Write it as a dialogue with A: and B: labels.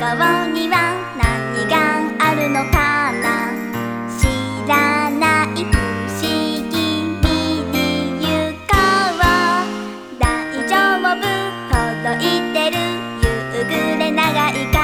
A: 顔には何があるのかな」「知らない。不思議に行こう」「大丈夫。届いてる。夕暮れ長いか」